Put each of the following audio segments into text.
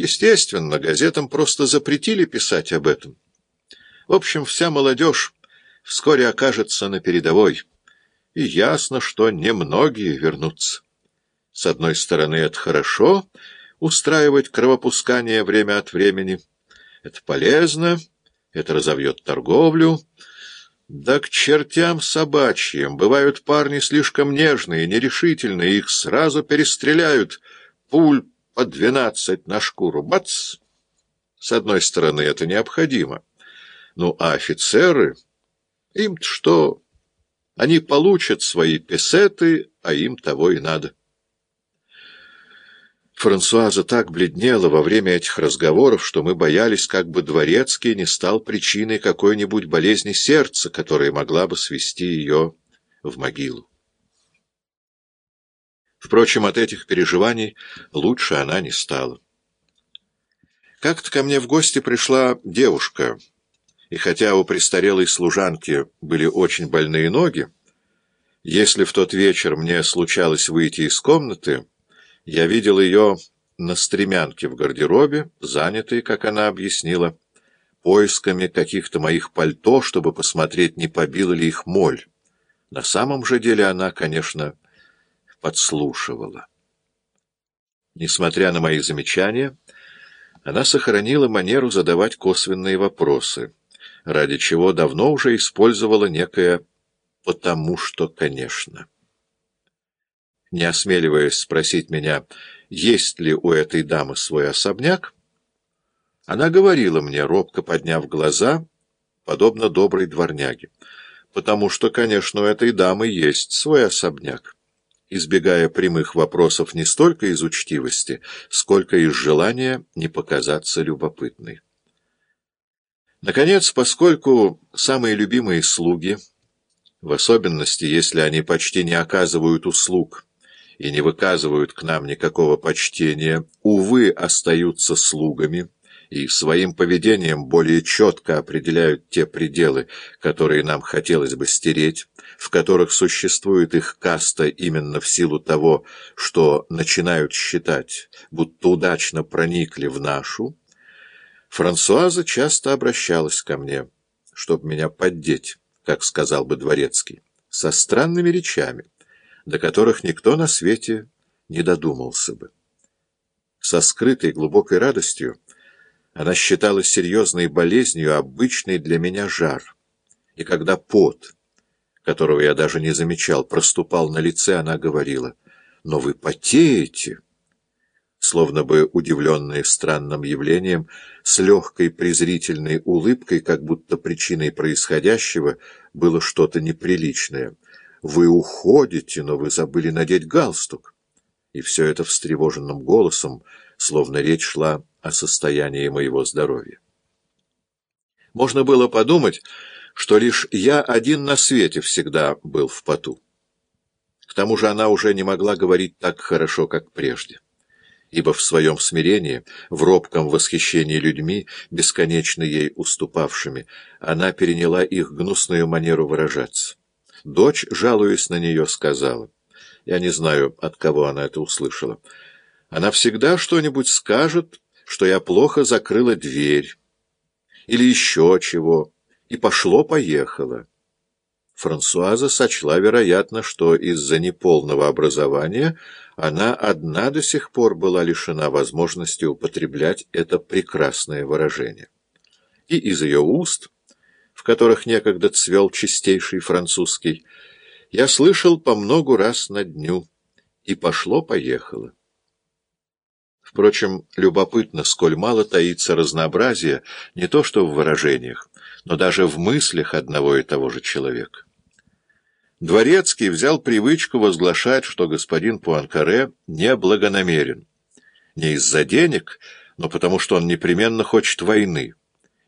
Естественно, газетам просто запретили писать об этом. В общем, вся молодежь вскоре окажется на передовой, и ясно, что немногие вернутся. С одной стороны, это хорошо — устраивать кровопускание время от времени. Это полезно, это разовьет торговлю. Да к чертям собачьим! Бывают парни слишком нежные, нерешительные, их сразу перестреляют. Пуль по двенадцать на шкуру. Бац! С одной стороны, это необходимо. Ну, а офицеры... Им-то что? Они получат свои песеты, а им того и надо. Франсуаза так бледнела во время этих разговоров, что мы боялись, как бы Дворецкий не стал причиной какой-нибудь болезни сердца, которая могла бы свести ее в могилу. Впрочем, от этих переживаний лучше она не стала. Как-то ко мне в гости пришла девушка, и хотя у престарелой служанки были очень больные ноги, если в тот вечер мне случалось выйти из комнаты, я видел ее на стремянке в гардеробе, занятой, как она объяснила, поисками каких-то моих пальто, чтобы посмотреть, не побила ли их моль. На самом же деле она, конечно, подслушивала. Несмотря на мои замечания, она сохранила манеру задавать косвенные вопросы, ради чего давно уже использовала некое «потому что, конечно». Не осмеливаясь спросить меня, есть ли у этой дамы свой особняк, она говорила мне, робко подняв глаза, подобно доброй дворняге, потому что, конечно, у этой дамы есть свой особняк избегая прямых вопросов не столько из учтивости, сколько из желания не показаться любопытной. Наконец, поскольку самые любимые слуги, в особенности, если они почти не оказывают услуг и не выказывают к нам никакого почтения, увы, остаются слугами, и своим поведением более четко определяют те пределы, которые нам хотелось бы стереть, в которых существует их каста именно в силу того, что начинают считать, будто удачно проникли в нашу, Франсуаза часто обращалась ко мне, чтобы меня поддеть, как сказал бы Дворецкий, со странными речами, до которых никто на свете не додумался бы. Со скрытой глубокой радостью она считала серьезной болезнью обычный для меня жар. И когда пот, которого я даже не замечал, проступал на лице, она говорила, «Но вы потеете!» Словно бы удивленная странным явлением, с легкой презрительной улыбкой, как будто причиной происходящего было что-то неприличное. «Вы уходите, но вы забыли надеть галстук!» И все это встревоженным голосом, словно речь шла о состоянии моего здоровья. Можно было подумать, что лишь я один на свете всегда был в поту. К тому же она уже не могла говорить так хорошо, как прежде, ибо в своем смирении, в робком восхищении людьми, бесконечно ей уступавшими, она переняла их гнусную манеру выражаться. Дочь, жалуясь на нее, сказала, я не знаю, от кого она это услышала, она всегда что-нибудь скажет, что я плохо закрыла дверь, или еще чего, и пошло-поехало. Франсуаза сочла, вероятно, что из-за неполного образования она одна до сих пор была лишена возможности употреблять это прекрасное выражение. И из ее уст, в которых некогда цвел чистейший французский, я слышал по многу раз на дню, и пошло-поехало. Впрочем, любопытно, сколь мало таится разнообразия не то что в выражениях, но даже в мыслях одного и того же человека. Дворецкий взял привычку возглашать, что господин Пуанкаре неблагонамерен. Не из-за денег, но потому что он непременно хочет войны.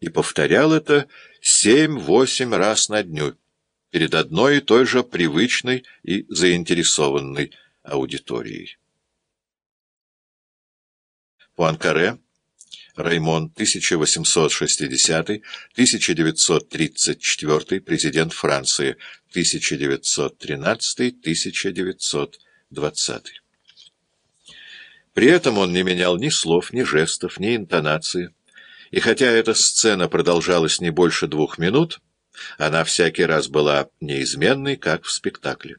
И повторял это семь-восемь раз на дню, перед одной и той же привычной и заинтересованной аудиторией. Пуанкаре, Раймон, 1860-1934, президент Франции, 1913-1920. При этом он не менял ни слов, ни жестов, ни интонации. И хотя эта сцена продолжалась не больше двух минут, она всякий раз была неизменной, как в спектакле.